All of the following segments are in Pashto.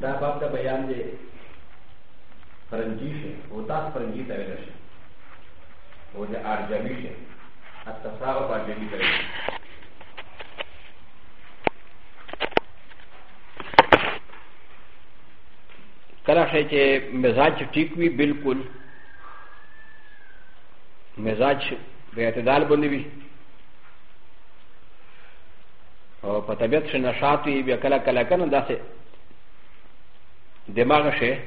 دا باب د بیان دی فرنجی شي او تاسو فرنجی ته ویل شي او د ارجمی شي التساغ په ارجمی ته ویل کله شي چې مزاج ټیک وي بالکل مزاج به اعتدال باندې وي او په طبیعت شه نشاط وي بیا کله کله کنه داسې دماغ شه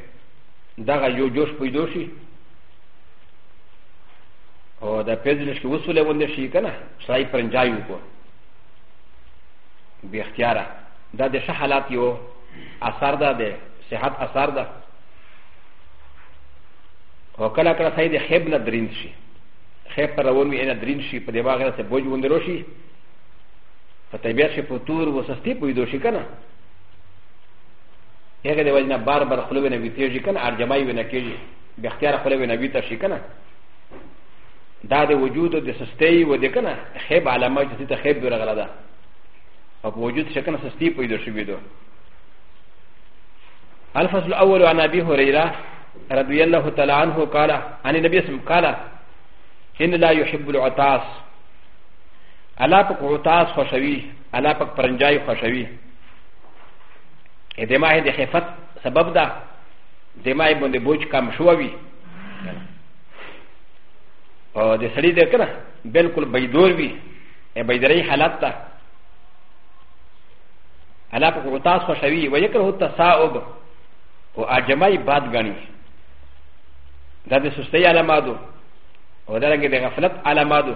دغه یو جوش پیدا شي او د پیزلش کې وسوله ونده شي کنه سړی پرنجای وکړو بی اختیاره دا د شه حالات یو اثر ده د صحت اثر ده او کله کله سړی د خیب نه درین شي خیب پر روان وي نه درین شي په دماغ نه څه بوج وندرو شي په طبیعت شي په تور و سستي په یدو شي کنه هغه د وجنه بار بار خلوه نه ویتېږي کنه ارجمای ونه کېږي به اختیار خلوه نه ویته شي کنه دا د وجود د سستي و د کنه خیب علامه چې ته خیب درغله ده او په وجود شکنه سستي په یدو شي ویدو الفصل الاول عن ابي هريره رضي الله تعالى عنه قال عن النبي صلى الله عليه وسلم قال ان لا يحب العطاس الله پاک غوتاس خوشوي الله پاک پرنجای خوشوي د ماه د خفت سبب ده د ماه باندې بوج کم شووي او د سړي د کنه بالکل بيدور وي ا بيدري حالت ده الله پاک غوتاس خوشوي ويکره التساؤب او اجمعي باد غني دا د سستۍ علامه ده او دا رنګ د غفلت علامه ده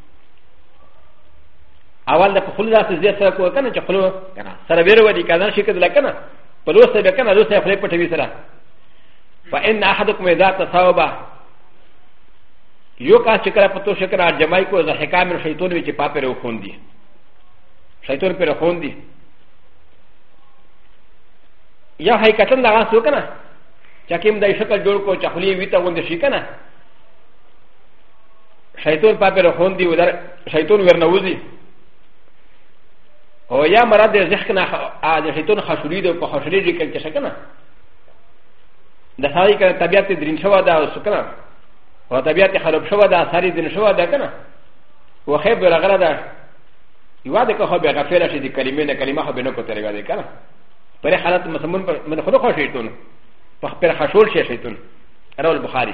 اول د په خلو داسې زیات سره کوه کنه چې خلو کنه سره ویره ودی کنه شي کېدل کنه په لوس سره کنه لوس سره خلې پټوي سره فإن أحدكم إذا تصاوب یو کا چې کله په تو شکر جمعي کو زه حکام شیطان وی چې پاپه رو خون دي شیطان پر خون دي یا حقیقتا دا غاس وکنه چې کوم د شکل جوړ کو چې خلی وی ته وند شي کنه شیطان پاپې له خوندي ودر شیطان ورنوځي او یا مراد د ذهن نه د شیطان خشولي د په خشولي دي کله چې شکنه د ساري کنه طبيعت درین شوه دا اوس کنه او طبيعت خراب شوه دا ساري درین شوه دا کنه و خیب رغره دا یو د که خو به غفیر شي د کلمې نه کلمه خو به نه کوتري وي کنه پر حالت مسمون پر من خود خو شیطان په خپل خشول شي شیطان راول بخاری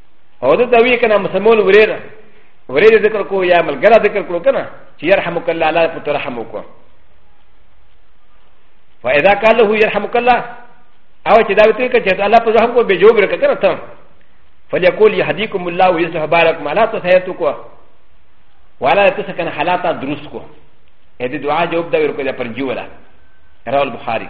او د دوی کنه مسلمان وریر وریر ذکر کو یا ملګرا ذکر کړو کنه چې يرحمک الله الله په تو رحم وکړه فاذا قال له يرحمك الله او چې دا وته کې چې الله په رحم کو به جواب ورکړه کنه ته فليقول يهديكم الله ويصلح بالكم على تسهيتكم ولا تسكن حالات دروسكم هذه دعاء جواب دا ورکړه پر جوړه رواه البخاري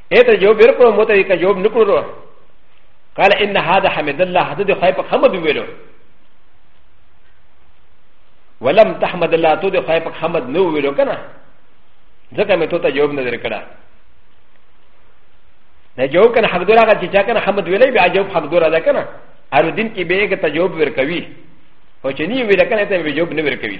اې ته جواب ورکړو مو ته یې جواب نکړو قال ان هذا حمد الله هذا د خای په حمد ویلو ولم تحمد الله تو د خای په حمد نو ویلو کنه ځکه مې ته ته جواب نه درکړه نه جواب کنه حق دورا چې چا کنه حمد ویلې بیا جواب حق دورا ده کنه هر دین کې به یې ته جواب ورکوي او چې نه ویل کنه ته به جواب نه ورکوي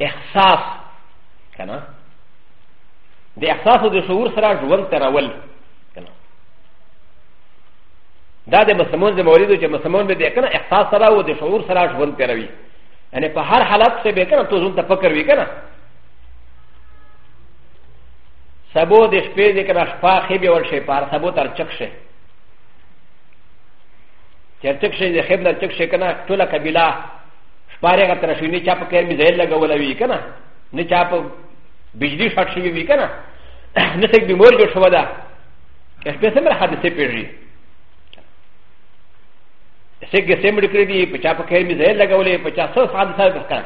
احساس کنه د احساس او د شعور سره ژوند ترول کنه دا د مسلمان د مولیدو چې مسلمان به د کنه احساس سره او د شعور سره ژوند تروي یعنی په هر حالت کې به کنه تو ځون ته فکر وی کنه سبو د شپې د کنه شپه خې به ورشي پار سبو تر چک شي چرچک شي د خېب نه چک شي کنه ټوله قبيله شپاره غا تر شوی نه چا په کار می زیل لګول وی کنه نه چا په بجلی شاټ شوی وی کنه نه څه بیمار جوړ شو دا اسپه سمر حادثه پیږي سګه سمر کړی دی په چا په کار می زیل لګولې په چا څه حادثه وکړه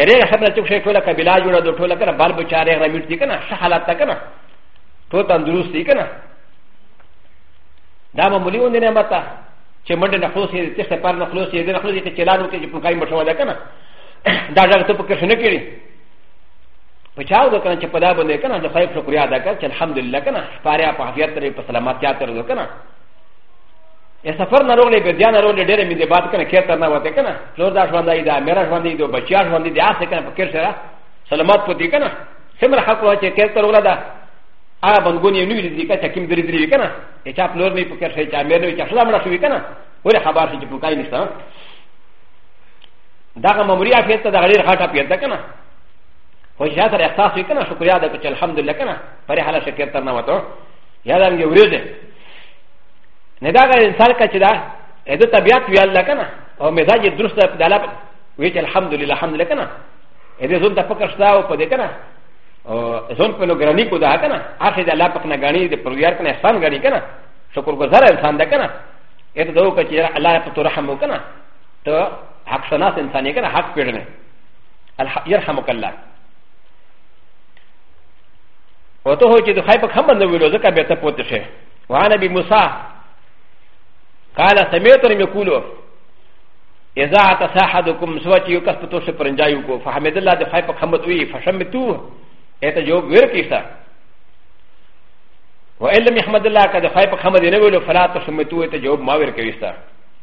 اره خبره چې څه ټوله قبيله جوړه د ټوله کنه بال بچاره رمیټ دي کنه شه حالات کنه ټول تندرست دي کنه دا ما مولي وندي نه متا چې منډه نه خلاص یې تشه پر نه خلاص یې نه خلاص یې ته چلانو کې چې په کایم بټو ده کنه دا ځل ته په کې شنه کړی په چاو ده کنه چې په دا باندې کنه د خیر شکریا ده کنه چې الحمدلله کنه پاره په عافیت ترې په سلامتیا ترې ده کنه ا سفر نه رولې به ځان رولې ډېرې مې دې بات کنه کې تر نه وته کنه زور دا ژوند دی دا میرا ژوند دی دا بچیا ژوند دی دا څه کنه په کې سره سلامت پوتې کنه سمره حق وا چې کې تر ولا ده هغه بنګون یې نوی لیدلی که چا کیم درې درې وي که نه که چا پلور نه وي پکې شي چا مېر نه وي چا ښځه مړه شوي که نه ولې خبر شي چې پوکای نشته دغه ممري عافیت ته دغه ډېر غټ عافیت ده که نه خو چې سره احساس وي که نه شکریا ده چې الحمدلله که نه پرې حاله شکر تر نه وته یا دا موږ ورېږي نه دغه انسان که چې دا د طبیعت وي الله که نه او مزاج یې درسته د الله وي چې الحمدلله الحمدلله که نه د ځون ته فکر شته او په دې که نه زون په نوګرانی کو دا کنه اخی د الله پاک نه غنی د پرویار کنه احسان غنی کنه شکر گزار انسان ده کنه اته دو که چیرې الله په تو رحم وکنه ته حق شناس انسان یې کنه حق پیژنه يرحمك الله وته هو چې د خای په خمر نه ویلو ځکه به ته پوت شي وعن ابي موسى قال سمعت رم يقولوا اذا تصاحدكم سوچ یو کس په توشه پرنجایو کو فحمد الله د خای په خمت وی فشمتو ایت جواب ورکیسا و الا محمد الله کده خای په خمت نه ویلو فلا تشمتو ایت جواب ما ورکیسا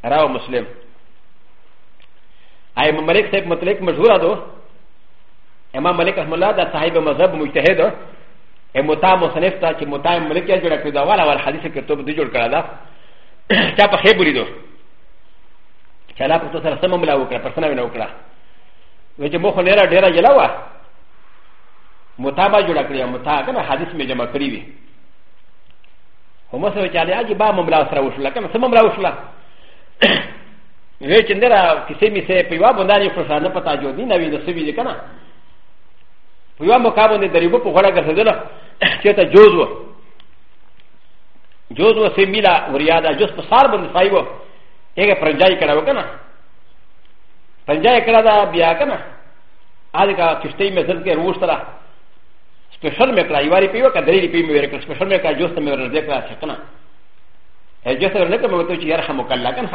راو مسلم اي ملك سيد مطلق مشهور هذا امام ملك رحمه الله ده صاحب مذهب مجتهد متاع مصنف تا چې متاع ملک یې جوړ کړی دا والا ول حدیث کې ته دې جوړ کړی دا چا په خې بری دوه چې الله په تو سره سمه ملا وکړه پر سنه وکړه وې چې مو خو ډېره ډېره یلا وه متابه جوړه کړې متا کنه حدیث مې جمع کړی وي هم سره چې الله عجیب مملا سره وشله کنه سمه ملا وشله وې چې ډېره کیسې مې سه په یوه باندې پر سنه پتا جو دي نوې د سوي دي کنه په یوه مقابله د ریبو په غړه ګرځیدل چې ته جوز وو جوز وسیم میلا وریادا جوز په سار باندې سای وو هغه پرنجای کړه وکنه پرنجای کړه دا بیا کنه هغه کا کشته مې ځل کې روشتره سپیشل مې کړه یواري پیو کا درې پیو مې ورکړ سپیشل مې کا جوز ته مې ورځې کړه چې کنه هغه جوز ته ورنکه مې وته چې يرحمک الله کنه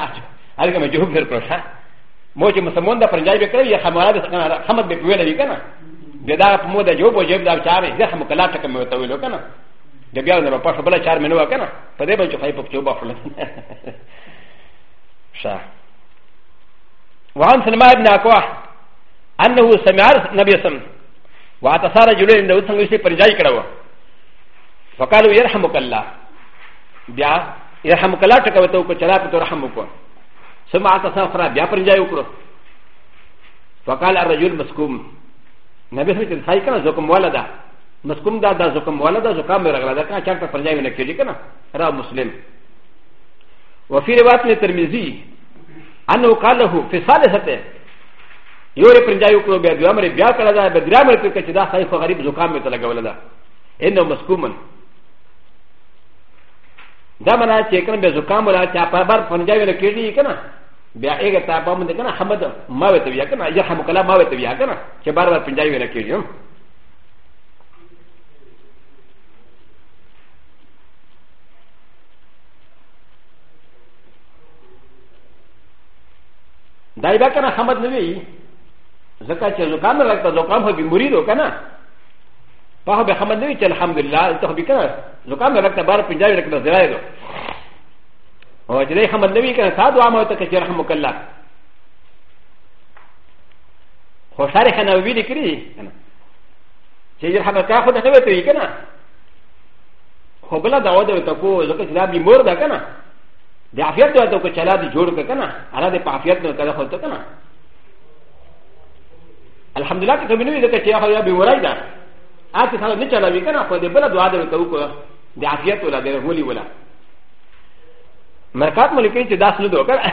هغه مې جواب ورکړ ها مو چې مسلمان دا پرنجای به کړی یا خمره به کنه خمد به پیو لري کنه دا په مو دا جواب جواب دا چاره زه هم کلا ټکه مې وته ویلو کنه د بیا نه په خپل چار منو کنه په دې باندې خای په چوب خپل شا وعن سلمى بن اقوى انه سمع النبي صلى واتصار جلوه انه څنګه شي پرځای کړو فقالوا يرحمك الله بیا يرحمك الله ټکو ته کو چلا په رحم وکړه ثم اتصار فرا بیا پرځای وکړو فقال الرجل مسكوم نبي صلى الله عليه وسلم سايكا زكم ولدا نو کوم دا د زکام ولا د زکام مې راغله دا کنه چرته پر ځای نه کېږي کنه را مسلم وفي روایت نه ترمذي انه قال له في ثالثته یو یې پر ځای وکړو بیا دوه مې بیا کړه دا به درام ته کې چې دا خای خو غریب زکام مې ته لګول دا انه مسکومن دا منا چې کنه به زکام ولا چې په بار پر ځای نه کېږي کنه بیا هغه ته په مونږ کنه حمد ما وته بیا کنه یا حمد کلام ما وته بیا کنه چې بار بار پر ځای نه کېږي دای به کنه حمد نه وی زکه چې زکام راکته زکام هو بیماری دو کنه په هغه حمد نه وی چې الحمدلله ته به کنه زکام راکته بار پنجاب راکته زړای دو او چې حمد نه وی کنه ساده عامه ته چې رحمک الله خو شارح نووي لیکلي دي که نه چې یرحمک الله خو نه وي توي که نه خو بله دعوه ده ورته کو ځکه چې دا بیمور ده که نه د عافیت ده ورته کو چې الله دې جوړ کړه که نه الله دې په عافیت نه کړه خو ته که نه الحمدلله که کمی نه وي ځکه چې هغه بیمورای ده هغه څه نه چلاوي که نه خو دې بله دعا ده ورته وکړه د عافیت ولا د رحمولي ولا مرکات ملکي چې داس نه دوه که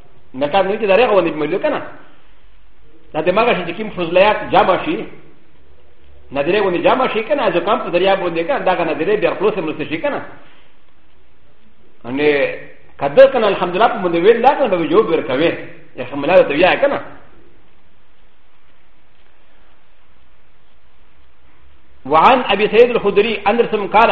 نه کار نه چې دا رغه ونی ملو کنه دا دماغ شي چې کوم فضلیات جمع شي نه درې ونی جمع شي کنه ځکه کم په دریا باندې کنه دا نه درې بیا خلاص مرسته شي کنه ان کده کنه الحمدلله په مونږ ویل دا کنه به جواب ورکوي یا خملا ته بیا کنه وعن ابي سعيد الخدري اندرسم قال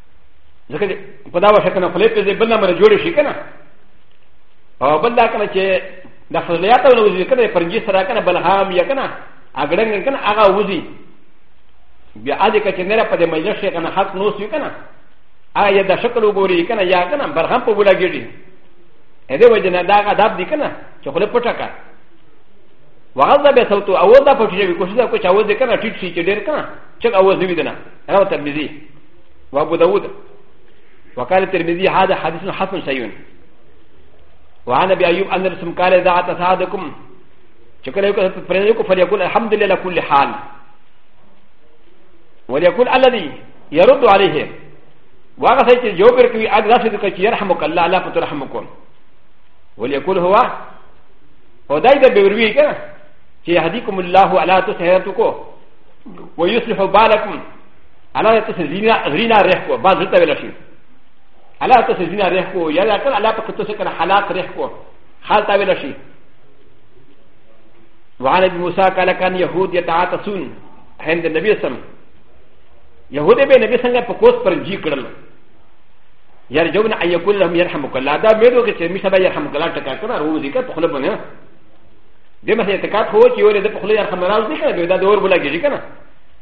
ځکه چې په دا وشه کنه خلې په دې بل نمبر جوړ شي کنه او بل دا کنه چې د فضلیات او وزي کنه پرنګي سره کنه بلهام یا کنه اګړنګ کنه هغه وزي بیا اځه کچ نه را په دې مجلس شي کنه حق نو سي کنه آیا د شکل وګوري کنه یا کنه برهم په بولا ګړي ا دې وجه نه دا آداب دي کنه چې خلې پټه کا وغضب به صوت او دا پټه کوي کوشش کوي چې اواز کنه ټیټ شي چې ډیر کنه چې اواز وي دنه راو ترمذی ワ ブ ダ ウ ド。 وقال الترمذي هذا حديث حسن سيون وعن ابي ايوب ان رسم قال اذا اتساعدكم شكرا لكم فليقول الحمد لله على كل حال وليقول الذي يرد عليه وغا سيتي جوبر كي اغلاسي كي يرحمك الله لا فترحمكم وليقول هو ودايدا بيروي كا كي يهديكم الله على تسهيرتكو ويصلح بالكم الله ته څه زینا زینا رح کو بعض ته ویل شي الله ته څه زینا رح کو یا دا کړه الله په کتو څه کړه حالات رح کو حال ته ویل شي وعن ابي موسى قال كان يهود يتعاطسون عند النبي صلى الله عليه وسلم يهود به نبي صلى الله عليه وسلم په کوس پر جی کړل يرجون ان يكون لهم يرحمك الله دا مېدو کې چې مې سبا يرحمك الله ټکا کړه ورو دي که په خله باندې د مسې اعتقاد هو چې ولې د په خله يرحم راز دي کنه دا د اور بلا کېږي کنه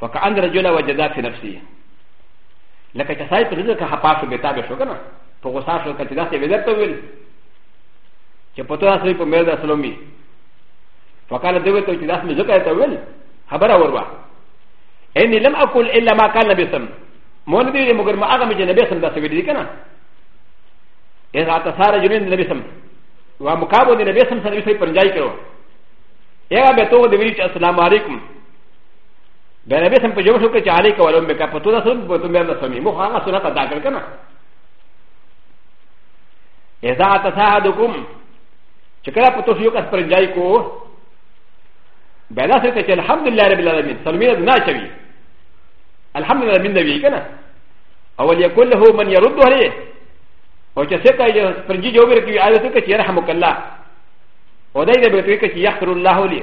فکأن رجل وجدا فی نفسی لکه چې سای پر ځکه خپا شو بتابه شو کنه په غوسه شو کچې داسې ویل ته ویل چې په تو اسې په مې د اسلامي فقال دوی ته چې داسې مې ځکه ته ویل خبره وروا ان لم اقل الا ما قال نبي سم مون دي مگر ما هغه چې نبي سم داسې ویل کنه اذا تصار جنين نبي سم و مقابل نبي سم سره یې پرځای کړو یا به تو د ویل چې السلام علیکم بیا نبی سم په جواب شو چې علی کولم بکا په توله سره په توله نه سمي مو هغه سره په داخل کنه اذا تساعدكم چې کله په توفیق کس پر جای کو بلا سره چې الحمدلله رب العالمین سلمینه نه چوي الحمدلله من نبی کنه او وليكن له من يرد عليه او چې څه کوي پر جی جواب ورکړي آیا څه کوي رحمک الله او دای دې به ته کوي چې یحفر الله لي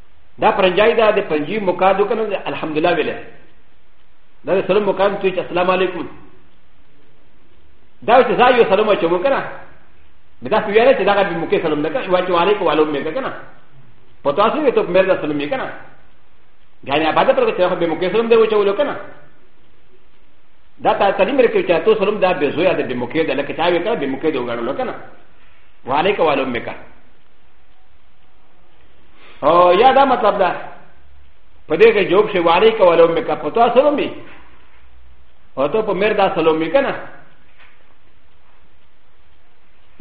دا پرنجای دا د پنجی مقادو کنه الحمدلله ویله دا د سلام مقام ته چې السلام علیکم دا چې ځای یو سلام چې مو کنه دا په ویره چې دا به مو کې سلام نه کوي واچو علیکم علوم مې کنه په تاسو یې ته مې دا سلام یې کنه غانې آباد پر چې هغه به مو کې سلام دی وچو لو کنه دا تا تعلیم ورکړي چې تاسو سلام دا به زویا د به مو کې دا لکه چا وی کنه به مو کې دا وګړو کنه وعلیکم علوم مې کنه او یا دا مطلب ده په دې کې جواب شي واري کولو مې کا پتا سره مې او ته په مېر دا سره مې کنه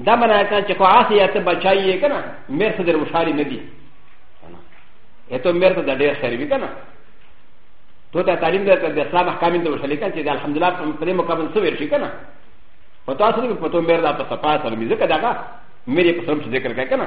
دا منا کان چې کو آسی یا ته بچایې کنه مېر څه در مشاري نه دي اته مېر ته د ډېر سره وی کنه تو ته تعلیم درته د اسلام احکام ته وشلې کنه چې د الحمدلله په دې مقابل څه ورشي کنه پتا سره مې پتو مېر دا په صفه سره مې ځکه داګه مېرې په سم ذکر کړه کنه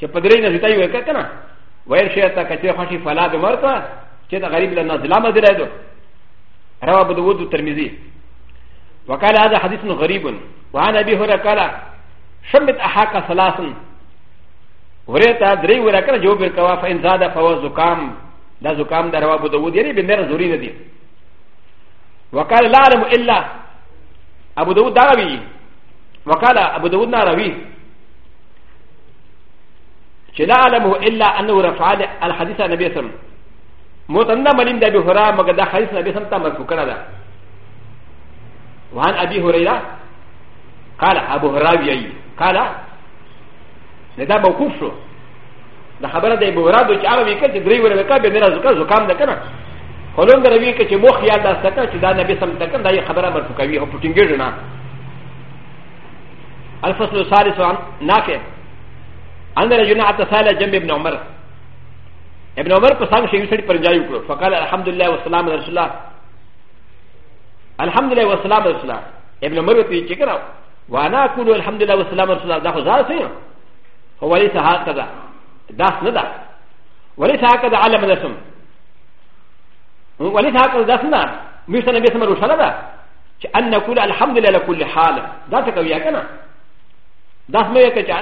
چې په درې نه زیاته یو که کنه ویل شي ته کچې خوشي فلا به مرکا چې دا غریب لنا ظلم درې دو رواه ابو داود والترمذي وقال هذا حديث غريب وعن ابي هريره قال شمت احاك ثلاث وريتا دري ورا كان جواب الكوا فان زاد فهو زكام لا زكام ده رواه ابو داود يعني بمر زوري ندي وقال لا اعلم الا ابو داود دعوي وقال ابو داود ناروي چې لا علمه الا انه رفع الحديث عن النبي صلى الله عليه وسلم متنده مليم ده بهرا مګر دا حدیث نبی صلی الله علیه وسلم مرفوع کړه ده وعن ابي هريره قال ابو هريره قال لذا موقوف شو دا خبره ده ابو هريره چې هغه وکړ چې درې ورځې کړه به میرا زکه زکام ده کنه خلون ده وی چې مو خیال ده سکه چې دا نبی صلی الله علیه وسلم دا خبره مرفوع کوي او پټینګ نه الفصل الثالث عن نافع ان رجل اتى سال جنب ابن عمر ابن عمر قسم شيء سري پرنجاي وکړو فقال الحمد لله والسلام على رسول الله الحمد لله والسلام على رسول الله ابن عمر په چې کړو وانا اقول الحمد لله والسلام على رسول الله دا خو ځار سي هو ليس هكذا داس نه ده وليس هكذا علم الاسم وليس هكذا داس نه مش انا بسم الله چې ان نقول الحمد لله كل حال دا څه کوي کنه دا سمه یې کچا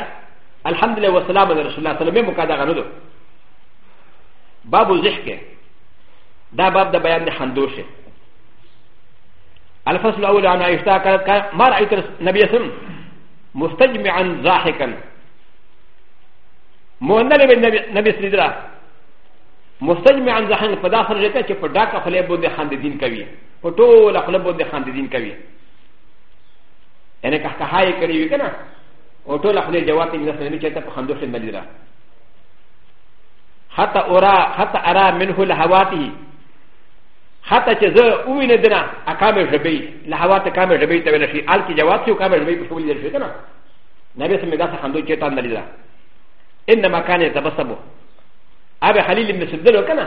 الحمد لله والسلام على رسول الله صلی الله علیه وسلم مقادا غنلو باب الزحک دا باب د بیان د خندوشه الفصل الاول عن عائشه قالت ما رايت النبي صلى الله عليه وسلم مستجمعا ضاحكا مهندل بالنبي صلى الله عليه وسلم مستجمعا ضاحكا فدا خرجته چې په ډاکه خلې بده خنددين کوي په ټوله خوله باندې خاندېدین کوي یعنې که هغه یې کړی وي که نه او ټوله خوله جواب یې داسې نه چېرته په خندو کښې ملي ده حتی اورا حتی ارا منه لهواته حتی چې زه ووینې دنه اکامې ژبې لهواته کامې ژبې ته ویل شي آل کې جواب شي او کامې ژبې په شولې شي که نه نبی سمې داسې خندو چېرته ملي ده انما كان يتبسم ابي خليل بن سدلو كنا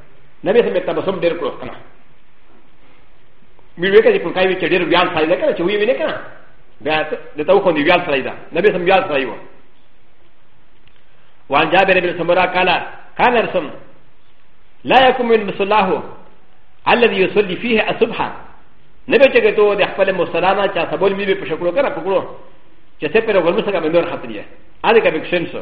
نبی سم تبسم ډیر کړو کنه وی وی کړه چې کوکای وی چې ډیر ویال سړی ده کنه چې وی وی نه کنه بیا د تو خو دی ویال سړی ده نبی سم ویال سړی و وان جابر بن سمرا قال كان رسم لا يكون من مصلاه الذي يصلي فيه الصبح نبی چې ته د خپل مصلانا چا سبول می په شکلو کنه پکړو چې څه پر غلمسه کا منور خطرې اده کا بکشن سو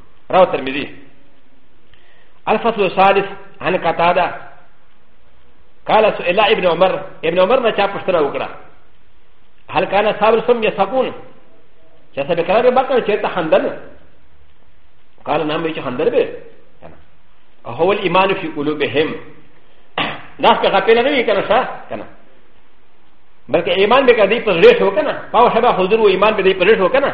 راو ترمذي الفصل الثالث عن قتاده قال سئل ابن عمر ابن عمر نه چا پښتنه وکړه هل كان صاحب سم يسقون چې سبه کړه به بکر چې ته حندل قال نام به چې حندل به هو الايمان في قلوبهم ناس کا خپل نه وی کنه شاه کنه بلکې ایمان به کدی پر ریښ وکنه پاو شبا حضور و ایمان به دی پر ریښ وکنه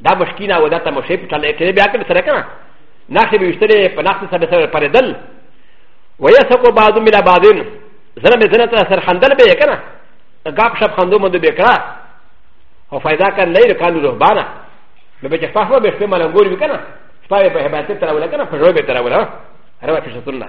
دا مشکینه و دا ته مشې په چلې کې بیا کړ سره کنه ناخې به وشتلې په ناخې سره سره پرېدل ويسکو بعض ملا بعضين زره مې زنه تر سر خندل به کنه غاب شپ خندو مند به کړه او فائدہ کړ نه رکانو رهبانا به به چې فهمه به شپه ملنګور وی کنه شپه به هبات تر ولا کنه په روبه تر ولا رواه في سنه